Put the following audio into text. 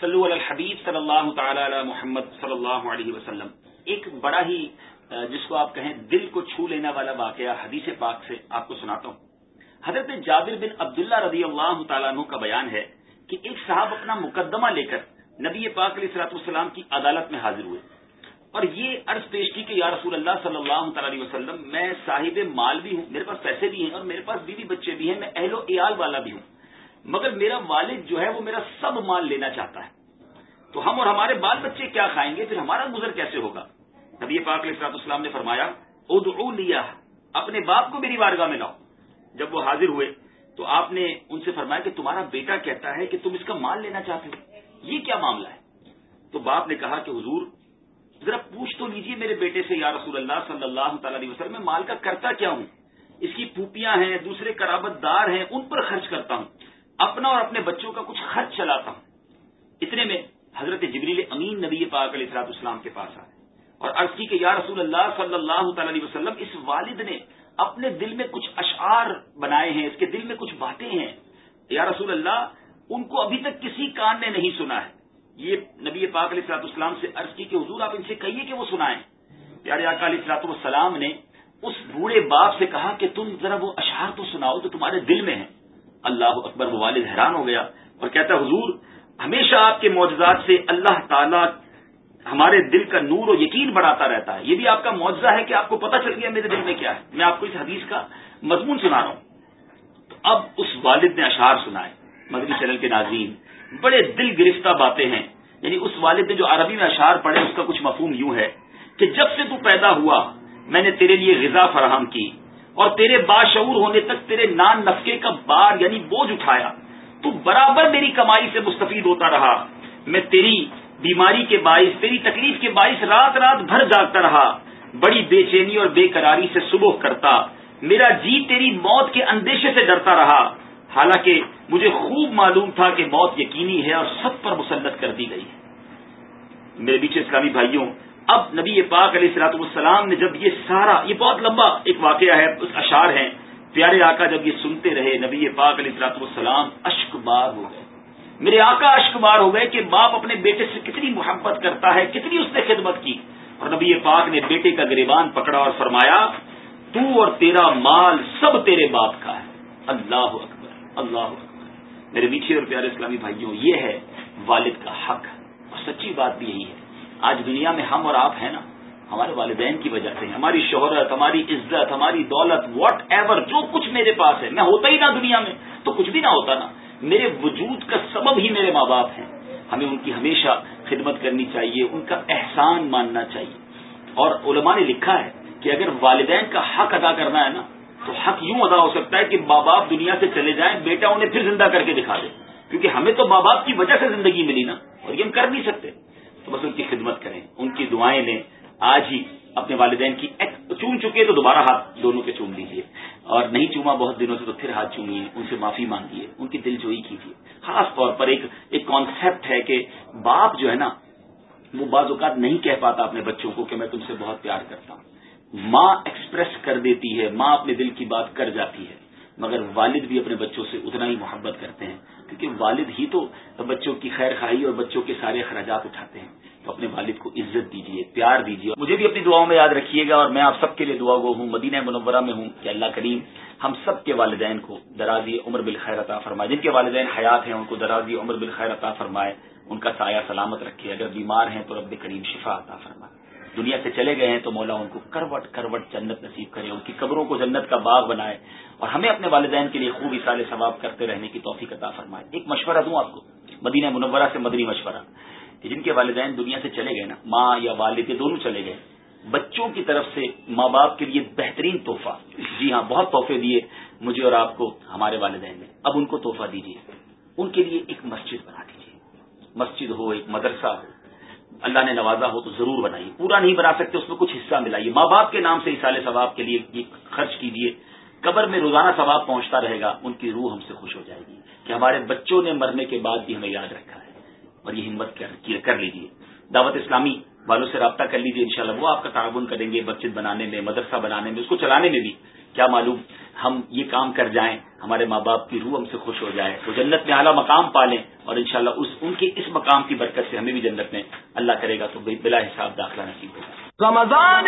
صلو علی الحبیب صلی اللہ تعالی علی محمد صلی اللہ علیہ وسلم۔ ایک بڑا ہی جس کو آپ کہیں دل کو چھو لینے والا واقعہ حدیث پاک سے آپ کو سناتا ہوں۔ حضرت جابر بن عبداللہ رضی اللہ تعالیٰ عنہ کا بیان ہے کہ ایک صاحب اپنا مقدمہ لے کر نبی پاک علیہ السلاط والسلام کی عدالت میں حاضر ہوئے۔ اور یہ عرض پیش کی کہ یا رسول اللہ صلی اللہ تعالی علیہ وسلم، میں صاحب مال بھی ہوں، میرے پاس پیسے بھی ہیں اور میرے پاس بیوی بچے بھی ہیں، میں اہل و ایال والا بھی ہوں، مگر میرا والد جو ہے وہ میرا سب مال لینا چاہتا ہے۔ تو ہم اور ہمارے بال بچے کیا کھائیں گے؟ پھر ہمارا گزر کیسے ہوگا؟ نبی پاک علیہ السلاط اسلام نے فرمایا، ادعو لیا، اپنے باپ کو میری وارگاہ میں لاؤ۔ جب وہ حاضر ہوئے تو آپ نے ان سے فرمایا کہ تمہارا بیٹا کہتا ہے کہ تم اس کا مال لینا چاہتے ہو۔ یہ کیا معاملہ ہے؟ تو باپ نے کہا کہ حضور ذرا پوچھ تو لیجیے میرے بیٹے سے، یا رسول اللہ صلی اللہ تعالی علیہ وسلم، میں مال کا کرتا کیا ہوں؟ اس کی پھوپیاں ہیں، دوسرے قرابت دار ہیں، ان پر خرچ کرتا ہوں۔ اپنا اور اپنے بچوں کا کچھ خرچ چلاتا ہوں۔ اتنے میں حضرت جبریل امین نبی پاک علیہ اصلاط اسلام کے پاس آئے اور عرض کی کہ یا رسول اللہ صلی اللہ تعالی علیہ وسلم، اس والد نے اپنے دل میں کچھ اشعار بنائے ہیں، اس کے دل میں کچھ باتیں ہیں۔ یا رسول اللہ، ان کو ابھی تک کسی کان نے نہیں سنا ہے۔ یہ نبی پاک علیہ السلاط اسلام سے عرض کی کہ حضور آپ ان سے کہیے کہ وہ سنائیں۔ پیارے آقا علیہ السلاط والسلام نے اس بوڑھے باپ سے کہا کہ تم ذرا وہ اشعار تو سناؤ تو تمہارے دل میں ہیں۔ اللہ اکبر، وہ والد حیران ہو گیا اور کہتا حضور، ہمیشہ آپ کے معجزات سے اللہ تعالیٰ ہمارے دل کا نور و یقین بڑھاتا رہتا ہے۔ یہ بھی آپ کا معجزہ ہے کہ آپ کو پتہ چل گیا میرے دل میں کیا ہے۔ میں آپ کو اس حدیث کا مضمون سنا رہا ہوں۔ تو اب اس والد نے اشعار سنائے مدنی چینل کے ناظرین بڑے دل گرفتہ باتیں ہیں۔ یعنی اس والد نے جو عربی میں اشعار پڑھے، اس کا کچھ مفہوم یوں ہے کہ جب سے تو پیدا ہوا، میں نے تیرے لیے غذا فراہم کی اور تیرے باشعور ہونے تک تیرے نان نفقے کا بار یعنی بوجھ اٹھایا۔ تو برابر میری کمائی سے مستفید ہوتا رہا۔ میں تیری بیماری کے باعث، تیری تکلیف کے باعث رات رات بھر جاگتا رہا۔ بڑی بے چینی اور بے قراری سے صبح کرتا۔ میرا جی تیری موت کے اندیشے سے ڈرتا رہا۔ حالانکہ مجھے خوب معلوم تھا کہ موت یقینی ہے اور سب پر مسلط کر دی گئی۔ ہے میرے بیچ اسلامی بھائیوں، اب نبی پاک علیہ السلاط والسلام نے جب یہ سارا، یہ بہت لمبا ایک واقعہ ہے اشار ہیں پیارے آقا، جب یہ سنتے رہے، نبی پاک علیہ السلاط والسلام اشک بار ہو گئے۔ میرے آقا اشک بار ہو گئے کہ باپ اپنے بیٹے سے کتنی محبت کرتا ہے، کتنی اس نے خدمت کی۔ اور نبی پاک نے بیٹے کا گریبان پکڑا اور فرمایا، تو اور تیرا مال سب تیرے باپ کا ہے۔ اللہ اکبر۔ اللہ میرے میٹھے اور پیارے اسلامی بھائیوں، یہ ہے والد کا حق. اور سچی بات بھی یہی ہے. آج دنیا میں ہم اور آپ ہیں نا، ہمارے والدین کی وجہ سے، ہماری شہرت، ہماری عزت، ہماری دولت واٹ ایور جو کچھ میرے پاس ہے، میں ہوتا ہی نہ دنیا میں، تو کچھ بھی نہ ہوتا نا، میرے وجود کا سبب ہی میرے ماں باپ ہیں۔ ہمیں ان کی ہمیشہ خدمت کرنی چاہیے، ان کا احسان ماننا چاہیے۔ اور علماء نے لکھا ہے کہ اگر والدین کا حق ادا کرنا ہے نا تو حق یوں ادا ہو سکتا ہے کہ ماں باپ دنیا سے چلے جائیں، بیٹا انہیں پھر زندہ کر کے دکھا دے۔ کیونکہ ہمیں تو ماں باپ کی وجہ سے زندگی ملی نا، اور یہ ہم کر نہیں سکتے۔ تو بس ان کی خدمت کریں، ان کی دعائیں لیں۔ آج ہی اپنے والدین کی چوم چکے تو دوبارہ ہاتھ دونوں کے چوم لیجیے اور نہیں چوما بہت دنوں سے تو پھر ہاتھ چومیے، ان سے معافی مانگیے، ان کی دل جوئی کیجیے خاص طور پر ایک ایک کانسیپٹ ہے کہ باپ جو ہے نا، وہ بعض اوقات نہیں کہہ پاتا اپنے بچوں کو کہ میں تم سے بہت پیار کرتا ہوں۔ ماں ایکسپریس کر دیتی ہے، ماں اپنے دل کی بات کر جاتی ہے۔ مگر والد بھی اپنے بچوں سے اتنا ہی محبت کرتے ہیں۔ کیونکہ والد ہی تو بچوں کی خیر خائی اور بچوں کے سارے اخراجات اٹھاتے ہیں۔ تو اپنے والد کو عزت دیجیے، پیار دیجیے۔ مجھے بھی اپنی دعاؤں میں یاد رکھیے گا اور میں آپ سب کے لیے دعا گو ہوں، مدینہ منورہ میں ہوں کہ اللہ کریم ہم سب کے والدین کو درازی عمر بالخیر عطا فرمائے۔ جن کے والدین حیات ہیں، ان کو درازی عمر بالخیر عطا فرمائے۔ ان کا سایہ سلامت رکھے۔ اگر بیمار ہیں تو رب کریم شفا عطا فرمائے۔ دنیا سے چلے گئے ہیں تو مولا ان کو کروٹ کروٹ جنت نصیب کرے، ان کی قبروں کو جنت کا باغ بنائے اور ہمیں اپنے والدین کے لیے خوب اصال ثواب کرتے رہنے کی توفیق عطا فرمائے۔ ایک مشورہ دوں آپ کو، مدینہ منورہ سے مدنی مشورہ جن کے والدین دنیا سے چلے گئے نا، ماں یا والد یہ دونوں چلے گئے، بچوں کی طرف سے ماں باپ کے لیے بہترین تحفہ۔ جی ہاں بہت تحفے دیے مجھے اور آپ کو ہمارے والدین نے۔ اب ان کو تحفہ دیجیے، ان کے لیے ایک مسجد بنا دیجیے۔ مسجد ہو، ایک مدرسہ ہو اللہ نے نوازا ہو تو ضرور بنائیے۔ پورا نہیں بنا سکتے، اس میں کچھ حصہ ملائیے۔ ماں باپ کے نام سے اصال ثواب کے لیے یہ خرچ کیجیے۔ قبر میں روزانہ ثواب پہنچتا رہے گا، ان کی روح ہم سے خوش ہو جائے گی۔ کہ ہمارے بچوں نے مرنے کے بعد بھی ہمیں یاد رکھا ہے۔ اور یہ ہمت کر لیجیے۔ دعوت اسلامی والوں سے رابطہ کر لیجیے، انشاءاللہ۔ وہ آپ کا تعاون کریں گے بچت بنانے میں، مدرسہ بنانے میں، اس کو چلانے میں بھی۔ کیا معلوم؟ ہم یہ کام کر جائیں، ہمارے ماں باپ کی روح ہم سے خوش ہو جائے۔ وہ جنت میں اعلیٰ مقام پالیں اور انشاءاللہ اس ان کے اس مقام کی برکت سے ہمیں بھی جنت میں اللہ کرے گا تو بلا حساب داخلہ نصیب ہوگا۔ رمضان